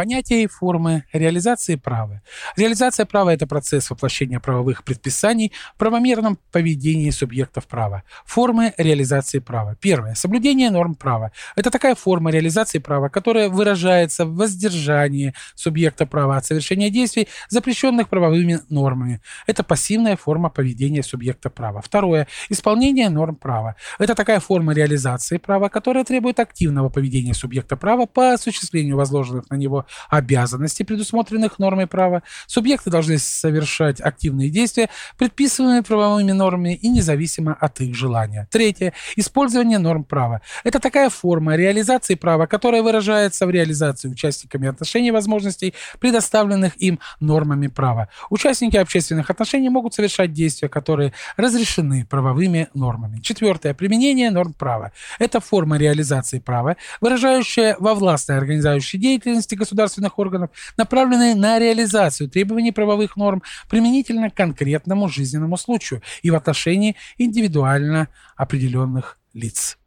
Понятие и формы реализации права. Реализация права – это процесс воплощения правовых предписаний в правомерном поведении субъектов права. Формы реализации права. Первое. Соблюдение норм права. Это такая форма реализации права, которая выражается в воздержании субъекта права от совершения действий, запрещенных правовыми нормами. Это пассивная форма поведения субъекта права. Второе. Исполнение норм права. Это такая форма реализации права, которая требует активного поведения субъекта права по осуществлению возложенных на него обязанностей, предусмотренных нормой права, субъекты должны совершать активные действия, предписываемые правовыми нормами и независимо от их желания. Третье. Использование норм права. Это такая форма реализации права, которая выражается в реализации участниками отношений возможностей, предоставленных им нормами права. Участники общественных отношений могут совершать действия, которые разрешены правовыми нормами. Четвертое. Применение норм права. Это форма реализации права, выражающая во властной организующей деятельности государственных органов, направленные на реализацию требований правовых норм применительно к конкретному жизненному случаю и в отношении индивидуально определенных лиц.